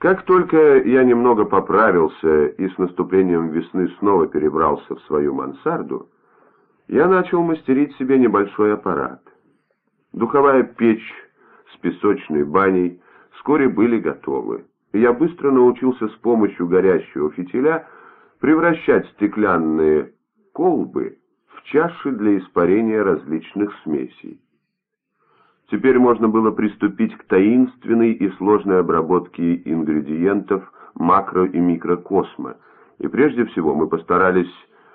Как только я немного поправился и с наступлением весны снова перебрался в свою мансарду, я начал мастерить себе небольшой аппарат. Духовая печь с песочной баней вскоре были готовы, и я быстро научился с помощью горящего фитиля превращать стеклянные колбы в чаши для испарения различных смесей. Теперь можно было приступить к таинственной и сложной обработке ингредиентов макро- и микрокосма, и прежде всего мы постарались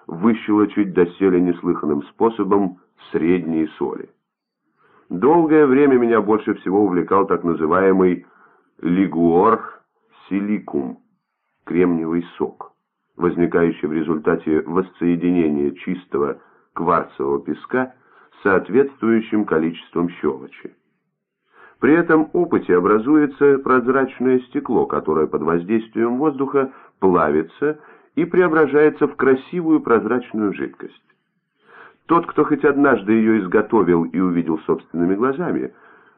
выщелочить доселе неслыханным способом средние соли. Долгое время меня больше всего увлекал так называемый лигуор силикум, кремниевый сок, возникающий в результате воссоединения чистого кварцевого песка соответствующим количеством щелочи. При этом опыте образуется прозрачное стекло, которое под воздействием воздуха плавится и преображается в красивую прозрачную жидкость. Тот, кто хоть однажды ее изготовил и увидел собственными глазами,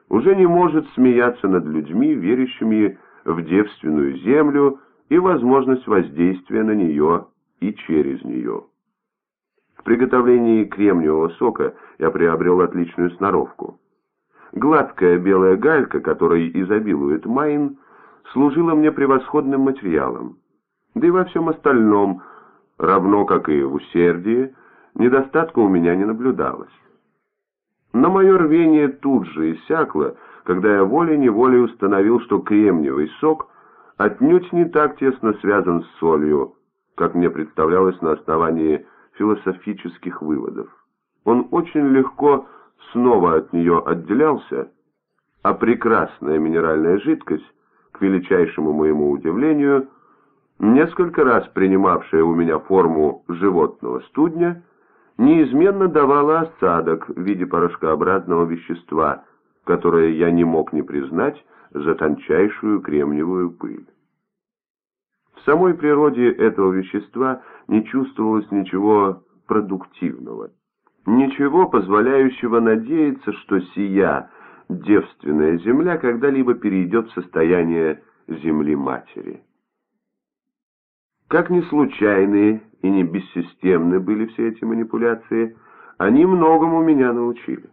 уже не может смеяться над людьми, верящими в девственную землю и возможность воздействия на нее и через нее. Приготовлении кремниевого сока я приобрел отличную сноровку. Гладкая белая галька, которой изобилует майн, служила мне превосходным материалом. Да и во всем остальном, равно как и в усердии, недостатка у меня не наблюдалось. Но мое рвение тут же иссякло, когда я волей-неволей установил, что кремниевый сок отнюдь не так тесно связан с солью, как мне представлялось на основании философических выводов. Он очень легко снова от нее отделялся, а прекрасная минеральная жидкость, к величайшему моему удивлению, несколько раз принимавшая у меня форму животного студня, неизменно давала осадок в виде порошкообразного вещества, которое я не мог не признать за тончайшую кремниевую пыль. В самой природе этого вещества не чувствовалось ничего продуктивного, ничего позволяющего надеяться, что сия девственная земля когда-либо перейдет в состояние земли-матери. Как ни случайные и не бессистемны были все эти манипуляции, они многому меня научили.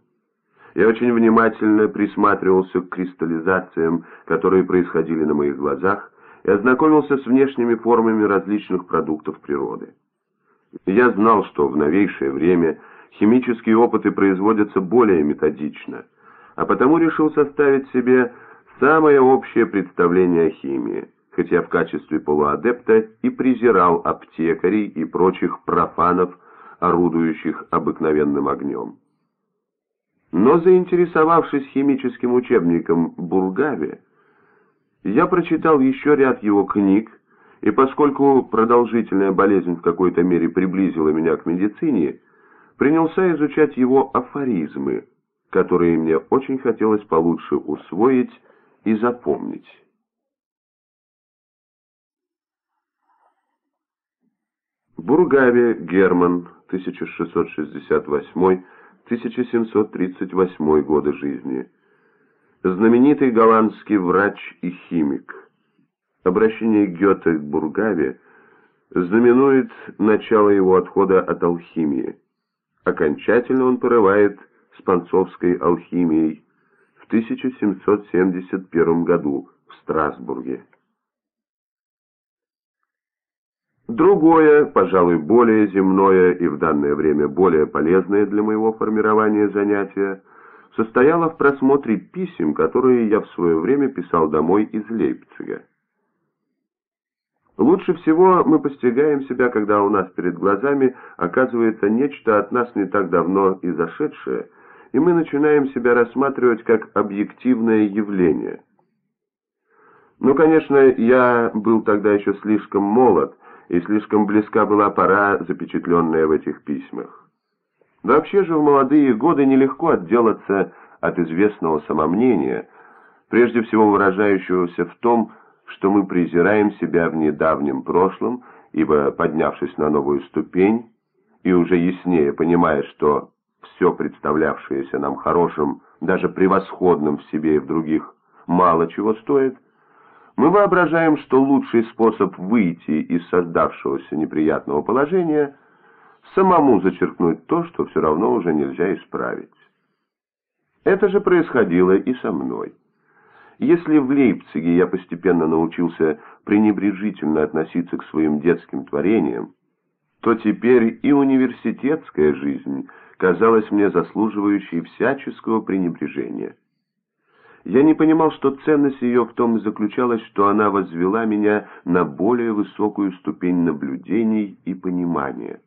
Я очень внимательно присматривался к кристаллизациям, которые происходили на моих глазах, и ознакомился с внешними формами различных продуктов природы. Я знал, что в новейшее время химические опыты производятся более методично, а потому решил составить себе самое общее представление о химии хотя в качестве полуадепта и презирал аптекарей и прочих профанов, орудующих обыкновенным огнем. Но заинтересовавшись химическим учебником Бургаве, я прочитал еще ряд его книг, и поскольку продолжительная болезнь в какой-то мере приблизила меня к медицине, принялся изучать его афоризмы, которые мне очень хотелось получше усвоить и запомнить. Бургаве Герман, 1668-1738 годы жизни. Знаменитый голландский врач и химик. Обращение Гёте к Бургаве знаменует начало его отхода от алхимии. Окончательно он порывает с панцовской алхимией в 1771 году в Страсбурге. Другое, пожалуй, более земное и в данное время более полезное для моего формирования занятие, состояло в просмотре писем, которые я в свое время писал домой из Лейпцига. Лучше всего мы постигаем себя, когда у нас перед глазами оказывается нечто от нас не так давно изошедшее, и мы начинаем себя рассматривать как объективное явление. Ну, конечно, я был тогда еще слишком молод, и слишком близка была пора, запечатленная в этих письмах. Вообще же в молодые годы нелегко отделаться от известного самомнения, прежде всего выражающегося в том, что мы презираем себя в недавнем прошлом, ибо, поднявшись на новую ступень, и уже яснее понимая, что все представлявшееся нам хорошим, даже превосходным в себе и в других, мало чего стоит, Мы воображаем, что лучший способ выйти из создавшегося неприятного положения – самому зачеркнуть то, что все равно уже нельзя исправить. Это же происходило и со мной. Если в Лейпциге я постепенно научился пренебрежительно относиться к своим детским творениям, то теперь и университетская жизнь казалась мне заслуживающей всяческого пренебрежения. Я не понимал, что ценность ее в том и заключалась, что она возвела меня на более высокую ступень наблюдений и понимания.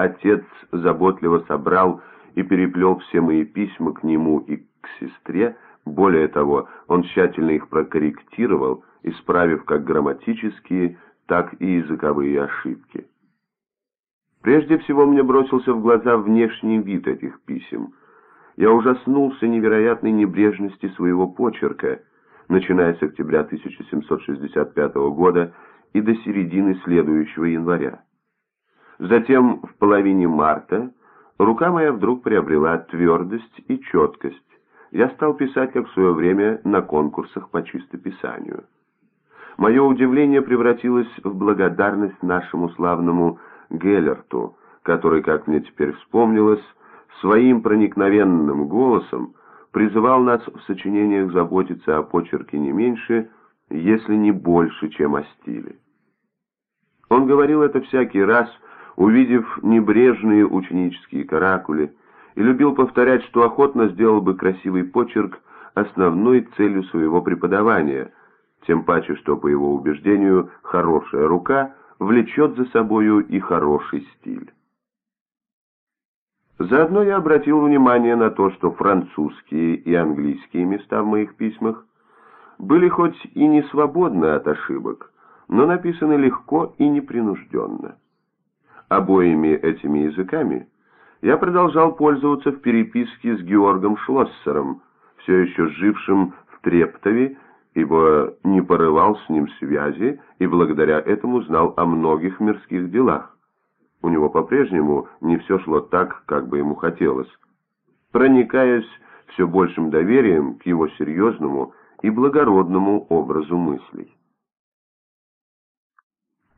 Отец заботливо собрал и переплел все мои письма к нему и к сестре, более того, он тщательно их прокорректировал, исправив как грамматические, так и языковые ошибки. Прежде всего мне бросился в глаза внешний вид этих писем. Я ужаснулся невероятной небрежности своего почерка, начиная с октября 1765 года и до середины следующего января. Затем, в половине марта, рука моя вдруг приобрела твердость и четкость. Я стал писать, как в свое время, на конкурсах по чистописанию. Мое удивление превратилось в благодарность нашему славному Геллерту, который, как мне теперь вспомнилось, своим проникновенным голосом призывал нас в сочинениях заботиться о почерке не меньше, если не больше, чем о стиле. Он говорил это всякий раз, увидев небрежные ученические каракули, и любил повторять, что охотно сделал бы красивый почерк основной целью своего преподавания, тем паче, что, по его убеждению, хорошая рука влечет за собою и хороший стиль. Заодно я обратил внимание на то, что французские и английские места в моих письмах были хоть и не свободны от ошибок, но написаны легко и непринужденно. Обоими этими языками я продолжал пользоваться в переписке с Георгом Шлоссером, все еще жившим в Трептове, ибо не порывал с ним связи и благодаря этому знал о многих мирских делах. У него по-прежнему не все шло так, как бы ему хотелось. Проникаясь все большим доверием к его серьезному и благородному образу мыслей.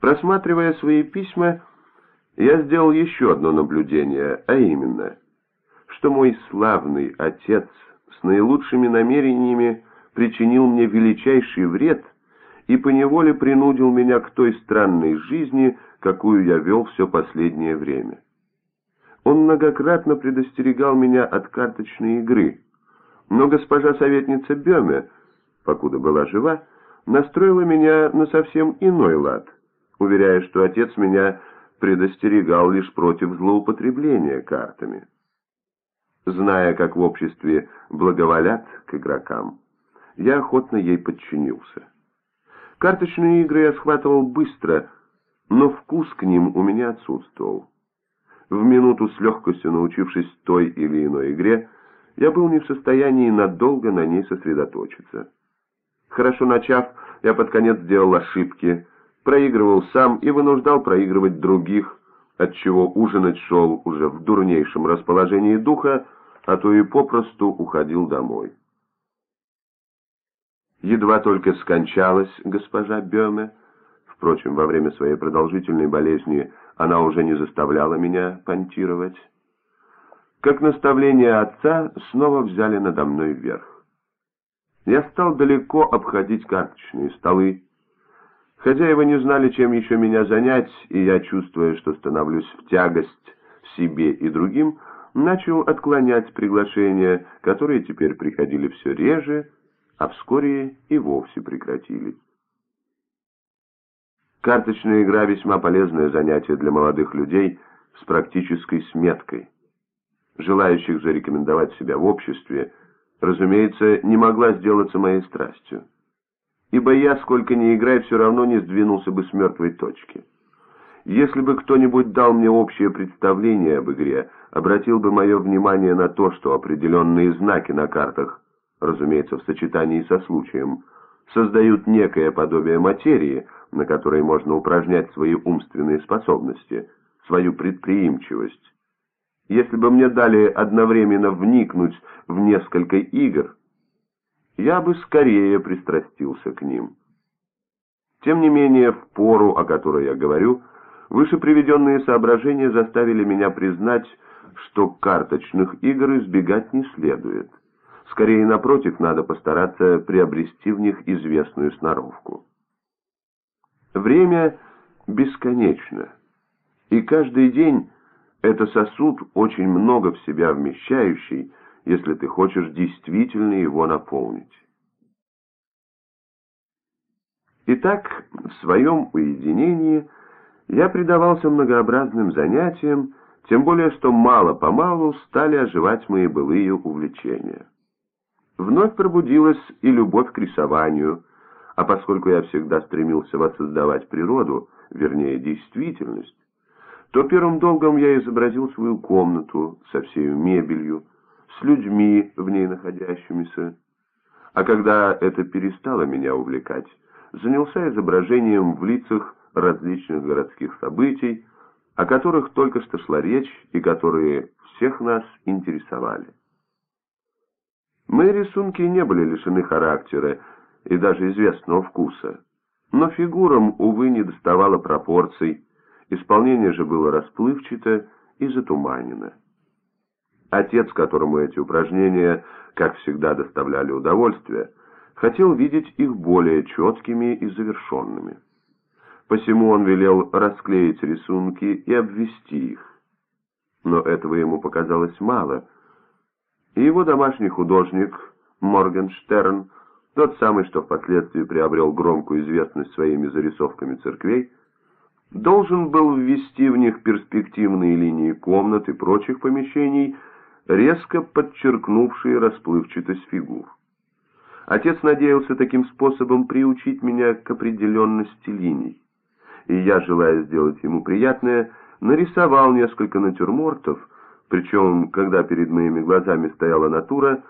Просматривая свои письма, я сделал еще одно наблюдение, а именно, что мой славный отец с наилучшими намерениями причинил мне величайший вред и поневоле принудил меня к той странной жизни, какую я вел все последнее время. Он многократно предостерегал меня от карточной игры, но госпожа советница Беме, покуда была жива, настроила меня на совсем иной лад, уверяя, что отец меня предостерегал лишь против злоупотребления картами. Зная, как в обществе благоволят к игрокам, я охотно ей подчинился. Карточные игры я схватывал быстро, но вкус к ним у меня отсутствовал. В минуту с легкостью научившись той или иной игре, я был не в состоянии надолго на ней сосредоточиться. Хорошо начав, я под конец сделал ошибки, проигрывал сам и вынуждал проигрывать других, отчего ужинать шел уже в дурнейшем расположении духа, а то и попросту уходил домой. Едва только скончалась госпожа Бёме, впрочем, во время своей продолжительной болезни она уже не заставляла меня понтировать, как наставление отца снова взяли надо мной вверх. Я стал далеко обходить карточные столы, Хозяева не знали, чем еще меня занять, и я, чувствуя, что становлюсь в тягость себе и другим, начал отклонять приглашения, которые теперь приходили все реже, а вскоре и вовсе прекратились. Карточная игра весьма полезное занятие для молодых людей с практической сметкой. Желающих зарекомендовать себя в обществе, разумеется, не могла сделаться моей страстью ибо я, сколько ни играй, все равно не сдвинулся бы с мертвой точки. Если бы кто-нибудь дал мне общее представление об игре, обратил бы мое внимание на то, что определенные знаки на картах, разумеется, в сочетании со случаем, создают некое подобие материи, на которой можно упражнять свои умственные способности, свою предприимчивость. Если бы мне дали одновременно вникнуть в несколько игр, я бы скорее пристрастился к ним. Тем не менее, в пору, о которой я говорю, выше приведенные соображения заставили меня признать, что карточных игр избегать не следует. Скорее, напротив, надо постараться приобрести в них известную сноровку. Время бесконечно, и каждый день это сосуд, очень много в себя вмещающий, если ты хочешь действительно его наполнить. Итак, в своем уединении я предавался многообразным занятиям, тем более что мало-помалу стали оживать мои былые увлечения. Вновь пробудилась и любовь к рисованию, а поскольку я всегда стремился воссоздавать природу, вернее действительность, то первым долгом я изобразил свою комнату со всей мебелью, с людьми, в ней находящимися. А когда это перестало меня увлекать, занялся изображением в лицах различных городских событий, о которых только что шла речь и которые всех нас интересовали. Мои рисунки не были лишены характера и даже известного вкуса, но фигурам, увы, не доставало пропорций, исполнение же было расплывчато и затуманено. Отец, которому эти упражнения, как всегда, доставляли удовольствие, хотел видеть их более четкими и завершенными. Посему он велел расклеить рисунки и обвести их. Но этого ему показалось мало, и его домашний художник Моргенштерн, тот самый, что впоследствии приобрел громкую известность своими зарисовками церквей, должен был ввести в них перспективные линии комнат и прочих помещений, резко подчеркнувшие расплывчатость фигур. Отец надеялся таким способом приучить меня к определенности линий, и я, желая сделать ему приятное, нарисовал несколько натюрмортов, причем, когда перед моими глазами стояла натура,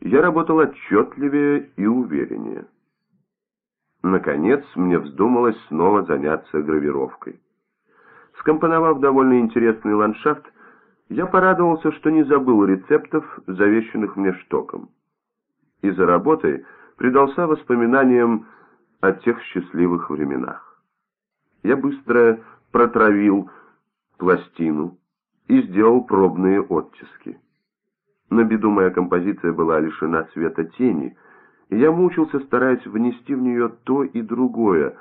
я работал отчетливее и увереннее. Наконец, мне вздумалось снова заняться гравировкой. Скомпоновав довольно интересный ландшафт, я порадовался, что не забыл рецептов, завещанных мне штоком. И за работой предался воспоминаниям о тех счастливых временах. Я быстро протравил пластину и сделал пробные оттиски. На беду моя композиция была лишена света тени — я мучился, стараясь внести в нее то и другое,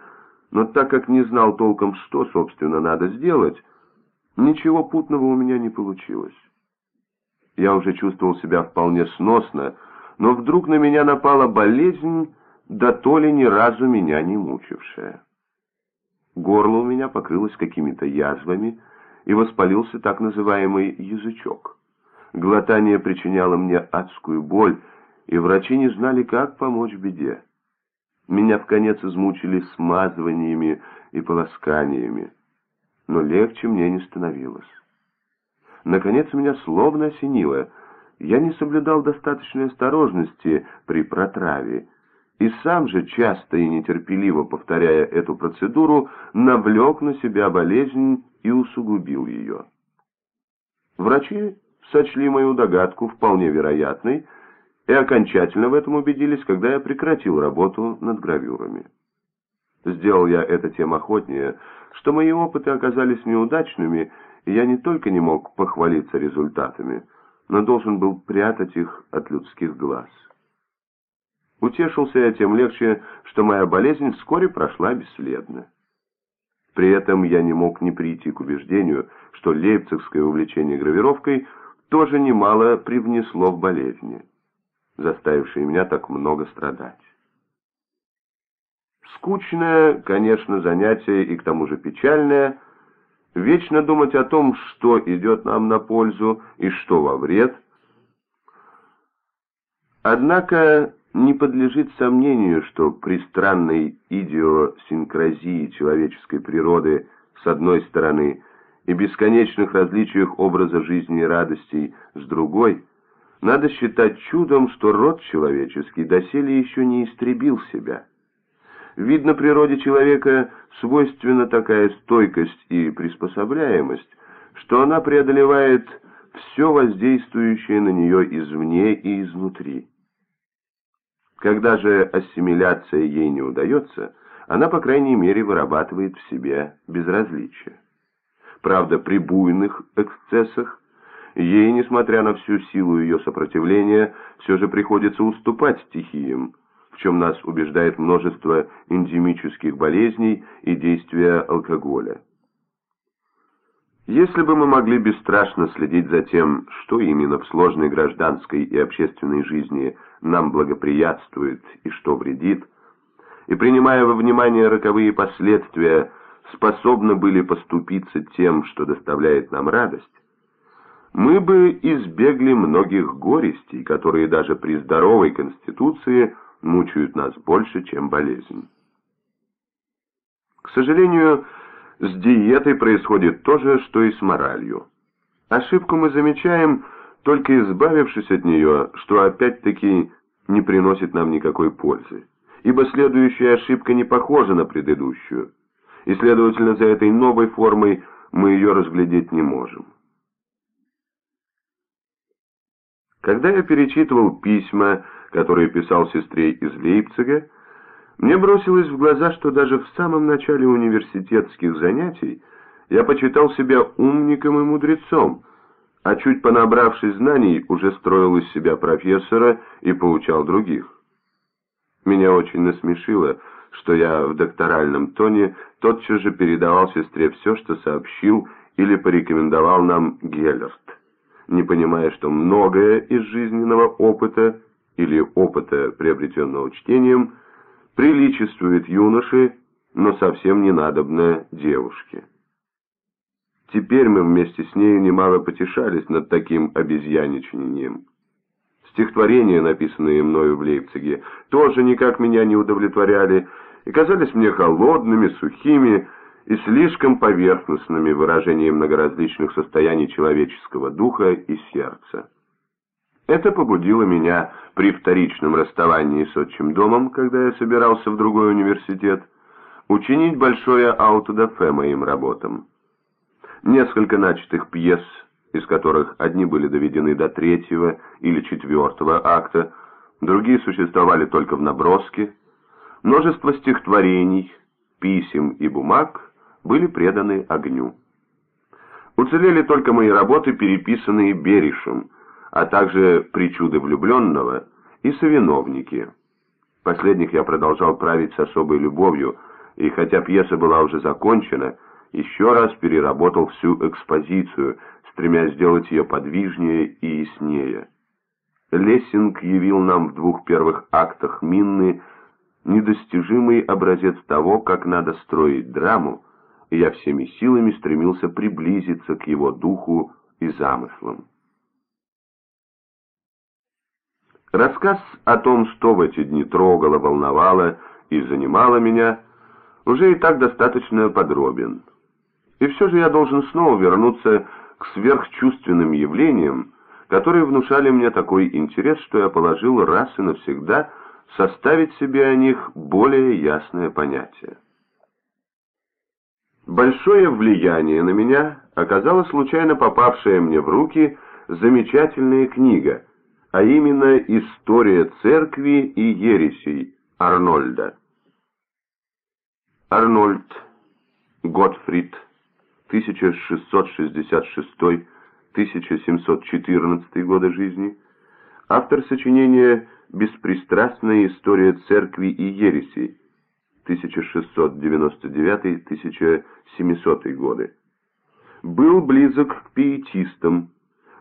но так как не знал толком, что, собственно, надо сделать, ничего путного у меня не получилось. Я уже чувствовал себя вполне сносно, но вдруг на меня напала болезнь, да то ли ни разу меня не мучившая. Горло у меня покрылось какими-то язвами, и воспалился так называемый язычок. Глотание причиняло мне адскую боль, и врачи не знали, как помочь беде. Меня в конец измучили смазываниями и полосканиями, но легче мне не становилось. Наконец меня словно осенило. Я не соблюдал достаточной осторожности при протраве, и сам же, часто и нетерпеливо повторяя эту процедуру, навлек на себя болезнь и усугубил ее. Врачи сочли мою догадку вполне вероятной, и окончательно в этом убедились, когда я прекратил работу над гравюрами. Сделал я это тем охотнее, что мои опыты оказались неудачными, и я не только не мог похвалиться результатами, но должен был прятать их от людских глаз. Утешился я тем легче, что моя болезнь вскоре прошла бесследно. При этом я не мог не прийти к убеждению, что лейпцигское увлечение гравировкой тоже немало привнесло в болезни заставившие меня так много страдать. Скучное, конечно, занятие и к тому же печальное, вечно думать о том, что идет нам на пользу и что во вред. Однако не подлежит сомнению, что при странной идиосинкразии человеческой природы с одной стороны и бесконечных различиях образа жизни и радостей с другой – надо считать чудом, что род человеческий доселе еще не истребил себя. Видно, природе человека свойственна такая стойкость и приспособляемость, что она преодолевает все воздействующее на нее извне и изнутри. Когда же ассимиляция ей не удается, она, по крайней мере, вырабатывает в себе безразличие. Правда, при буйных эксцессах ей, несмотря на всю силу ее сопротивления, все же приходится уступать стихиям, чем нас убеждает множество эндемических болезней и действия алкоголя. Если бы мы могли бесстрашно следить за тем, что именно в сложной гражданской и общественной жизни нам благоприятствует и что вредит, и принимая во внимание роковые последствия, способны были поступиться тем, что доставляет нам радость, мы бы избегли многих горестей, которые даже при здоровой конституции мучают нас больше, чем болезнь. К сожалению, с диетой происходит то же, что и с моралью. Ошибку мы замечаем, только избавившись от нее, что опять-таки не приносит нам никакой пользы. Ибо следующая ошибка не похожа на предыдущую, и, следовательно, за этой новой формой мы ее разглядеть не можем. Когда я перечитывал письма, которые писал сестре из Лейпцига, мне бросилось в глаза, что даже в самом начале университетских занятий я почитал себя умником и мудрецом, а чуть понабравшись знаний, уже строил из себя профессора и поучал других. Меня очень насмешило, что я в докторальном тоне тотчас же передавал сестре все, что сообщил или порекомендовал нам Геллерт, не понимая, что многое из жизненного опыта или опыта, приобретенного чтением, приличествует юноше, но совсем не надобно девушке. Теперь мы вместе с нею немало потешались над таким обезьяничанием. Стихотворения, написанные мною в Лейпциге, тоже никак меня не удовлетворяли и казались мне холодными, сухими и слишком поверхностными выражением многоразличных состояний человеческого духа и сердца. Это побудило меня при вторичном расставании с отчим домом, когда я собирался в другой университет, учинить большое аутодафе моим работам. Несколько начатых пьес, из которых одни были доведены до третьего или четвертого акта, другие существовали только в наброске, множество стихотворений, писем и бумаг были преданы огню. Уцелели только мои работы, переписанные Беришем, а также «Причуды влюбленного» и «Совиновники». Последних я продолжал править с особой любовью, и хотя пьеса была уже закончена, еще раз переработал всю экспозицию, стремясь сделать ее подвижнее и яснее. Лессинг явил нам в двух первых актах Минны недостижимый образец того, как надо строить драму, и я всеми силами стремился приблизиться к его духу и замыслам. Рассказ о том, что в эти дни трогало, волновало и занимало меня, уже и так достаточно подробен. И все же я должен снова вернуться к сверхчувственным явлениям, которые внушали мне такой интерес, что я положил раз и навсегда составить себе о них более ясное понятие. Большое влияние на меня оказала случайно попавшая мне в руки замечательная книга – а именно «История церкви и ересей» Арнольда. Арнольд Готфрид, 1666-1714 годы жизни, автор сочинения «Беспристрастная история церкви и ересей» 1699-1700 годы, был близок к пиетистам,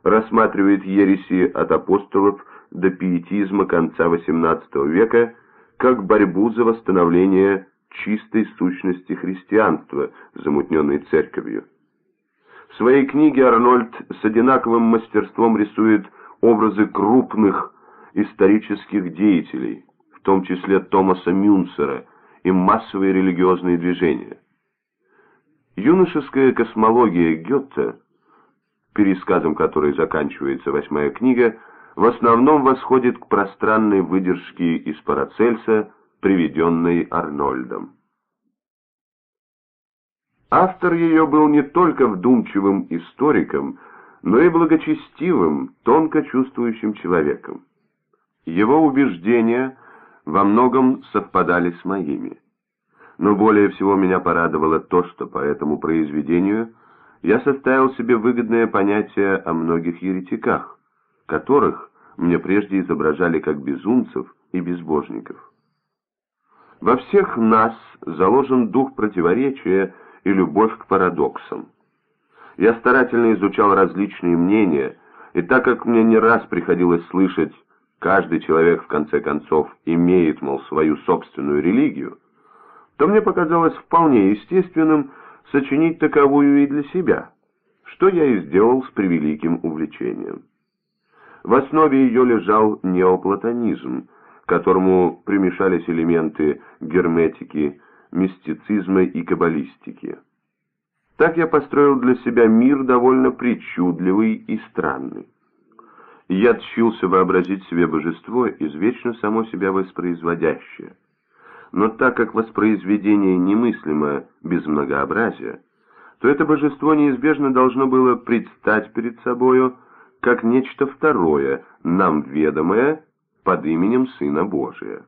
рассматривает ереси от апостолов до пиетизма конца XVIII века как борьбу за восстановление чистой сущности христианства, замутненной церковью. В своей книге Арнольд с одинаковым мастерством рисует образы крупных исторических деятелей, в том числе Томаса Мюнцера, и массовые религиозные движения. Юношеская космология Гетте – пересказом которой заканчивается восьмая книга, в основном восходит к пространной выдержке из Парацельса, приведенной Арнольдом. Автор ее был не только вдумчивым историком, но и благочестивым, тонко чувствующим человеком. Его убеждения во многом совпадали с моими. Но более всего меня порадовало то, что по этому произведению я составил себе выгодное понятие о многих еретиках, которых мне прежде изображали как безумцев и безбожников. Во всех нас заложен дух противоречия и любовь к парадоксам. Я старательно изучал различные мнения, и так как мне не раз приходилось слышать, каждый человек в конце концов имеет, мол, свою собственную религию, то мне показалось вполне естественным сочинить таковую и для себя, что я и сделал с превеликим увлечением. В основе ее лежал неоплатонизм, которому примешались элементы герметики, мистицизма и каббалистики. Так я построил для себя мир довольно причудливый и странный. Я тщился вообразить себе божество, извечно само себя воспроизводящее. Но так как воспроизведение немыслимо без многообразия, то это божество неизбежно должно было предстать перед собою как нечто второе, нам ведомое, под именем Сына Божия.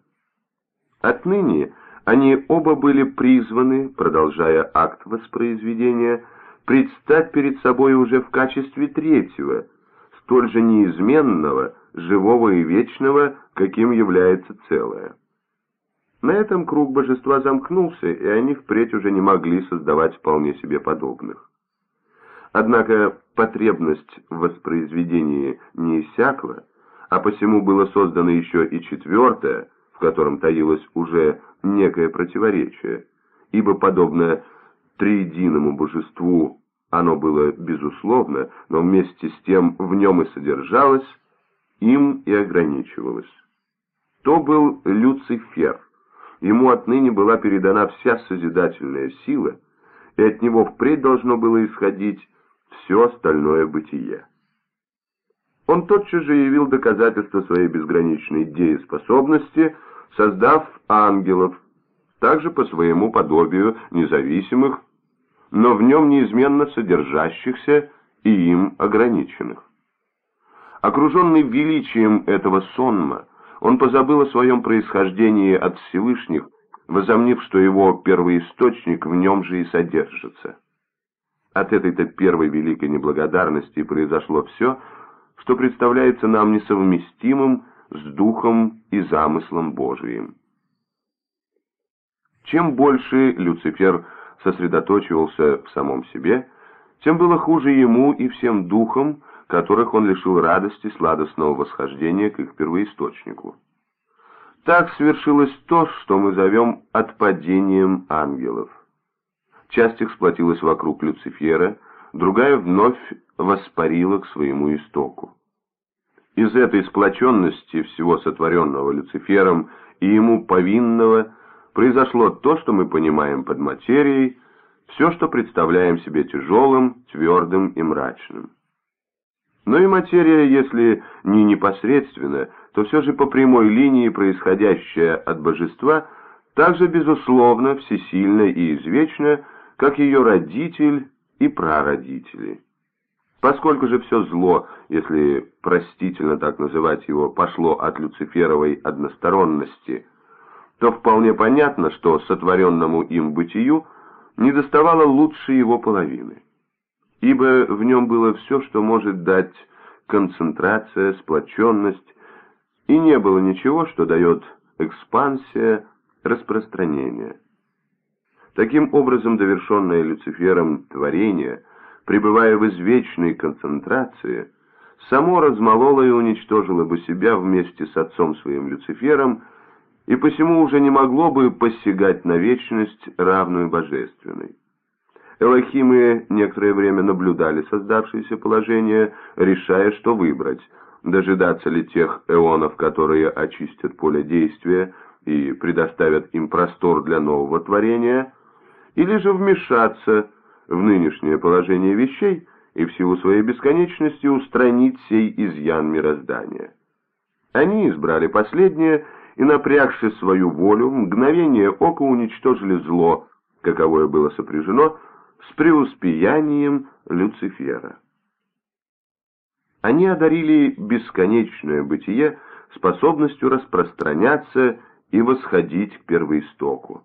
Отныне они оба были призваны, продолжая акт воспроизведения, предстать перед собой уже в качестве третьего, столь же неизменного, живого и вечного, каким является целое. На этом круг божества замкнулся, и они впредь уже не могли создавать вполне себе подобных. Однако потребность в воспроизведении не иссякла, а посему было создано еще и четвертое, в котором таилось уже некое противоречие, ибо, подобно триединому божеству, оно было безусловно, но вместе с тем в нем и содержалось, им и ограничивалось. То был Люцифер. Ему отныне была передана вся созидательная сила, и от него впредь должно было исходить все остальное бытие. Он тотчас же явил доказательство своей безграничной дееспособности, создав ангелов, также по своему подобию независимых, но в нем неизменно содержащихся и им ограниченных. Окруженный величием этого сонма, он позабыл о своем происхождении от Всевышних, возомнив, что его первоисточник в нем же и содержится. От этой-то первой великой неблагодарности произошло все, что представляется нам несовместимым с духом и замыслом Божиим. Чем больше Люцифер сосредоточивался в самом себе, тем было хуже ему и всем духам, которых он лишил радости сладостного восхождения к их первоисточнику. Так свершилось то, что мы зовем отпадением ангелов. Часть их сплотилась вокруг Люцифера, другая вновь воспарила к своему истоку. Из этой сплоченности всего сотворенного Люцифером и ему повинного произошло то, что мы понимаем под материей, все, что представляем себе тяжелым, твердым и мрачным. Но и материя, если не непосредственно, то все же по прямой линии происходящая от божества, также безусловно, всесильна и извечна, как ее родитель и прародители. Поскольку же все зло, если простительно так называть его, пошло от люциферовой односторонности, то вполне понятно, что сотворенному им бытию недоставало лучше его половины. Ибо в нем было все, что может дать концентрация, сплоченность, и не было ничего, что дает экспансия, распространение. Таким образом, довершенное Люцифером творение, пребывая в извечной концентрации, само размололо и уничтожило бы себя вместе с отцом своим Люцифером, и посему уже не могло бы посягать на вечность, равную божественной. Элохимы некоторое время наблюдали создавшееся положение, решая, что выбрать, дожидаться ли тех эонов, которые очистят поле действия и предоставят им простор для нового творения – или же вмешаться в нынешнее положение вещей и в силу своей бесконечности устранить сей изъян мироздания. Они избрали последнее и, напрягши свою волю, мгновение ока уничтожили зло, каковое было сопряжено с преуспеянием Люцифера. Они одарили бесконечное бытие способностью распространяться и восходить к первоистоку.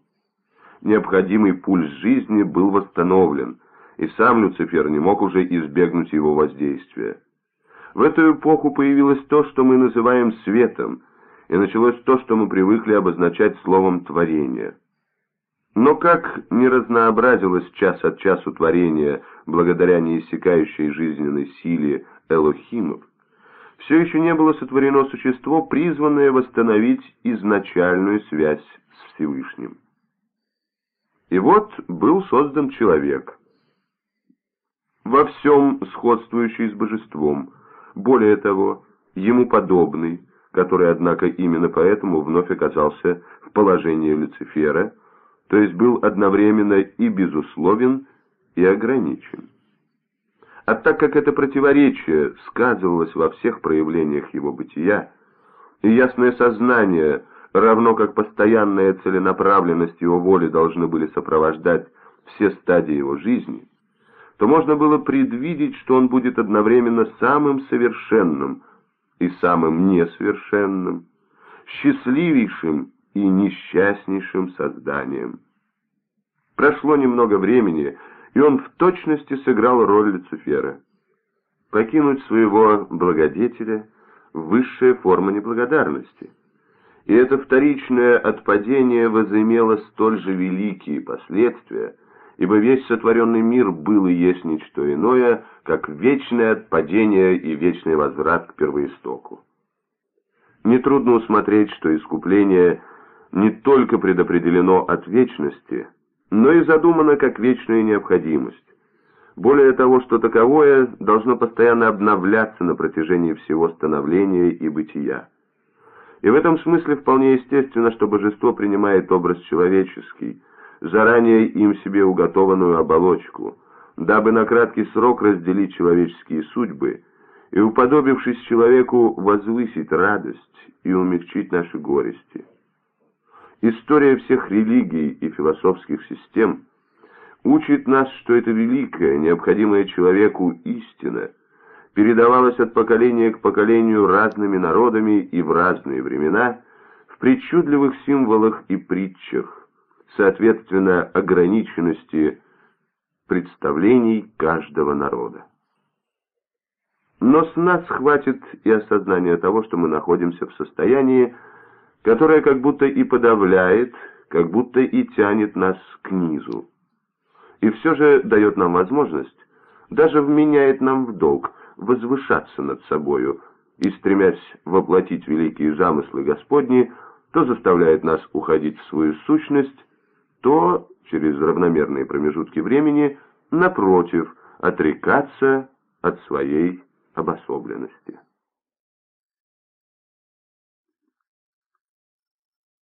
Необходимый пульс жизни был восстановлен, и сам Люцифер не мог уже избегнуть его воздействия. В эту эпоху появилось то, что мы называем светом, и началось то, что мы привыкли обозначать словом «творение». Но как не разнообразилось час от часу творение благодаря неиссякающей жизненной силе Элохимов, все еще не было сотворено существо, призванное восстановить изначальную связь с Всевышним. И вот был создан человек, во всем сходствующий с божеством, более того, ему подобный, который, однако, именно поэтому вновь оказался в положении Люцифера, то есть был одновременно и безусловен, и ограничен. А так как это противоречие сказывалось во всех проявлениях его бытия, и ясное сознание, равно как постоянная целенаправленность его воли должны были сопровождать все стадии его жизни, то можно было предвидеть, что он будет одновременно самым совершенным и самым несовершенным, счастливейшим и несчастнейшим созданием. Прошло немного времени, и он в точности сыграл роль Люцифера. Покинуть своего благодетеля – высшая форма неблагодарности. И это вторичное отпадение возымело столь же великие последствия, ибо весь сотворенный мир был и есть ничто иное, как вечное отпадение и вечный возврат к первоистоку. Нетрудно усмотреть, что искупление не только предопределено от вечности – но и задумано как вечная необходимость. Более того, что таковое должно постоянно обновляться на протяжении всего становления и бытия. И в этом смысле вполне естественно, что божество принимает образ человеческий, заранее им себе уготованную оболочку, дабы на краткий срок разделить человеческие судьбы и, уподобившись человеку, возвысить радость и умягчить наши горести. История всех религий и философских систем учит нас, что это великая, необходимая человеку истина передавалась от поколения к поколению разными народами и в разные времена в причудливых символах и притчах, соответственно ограниченности представлений каждого народа. Но с нас хватит и осознания того, что мы находимся в состоянии, которая как будто и подавляет, как будто и тянет нас к низу. И все же дает нам возможность, даже вменяет нам в долг, возвышаться над собою и, стремясь воплотить великие замыслы Господни, то заставляет нас уходить в свою сущность, то, через равномерные промежутки времени, напротив, отрекаться от своей обособленности.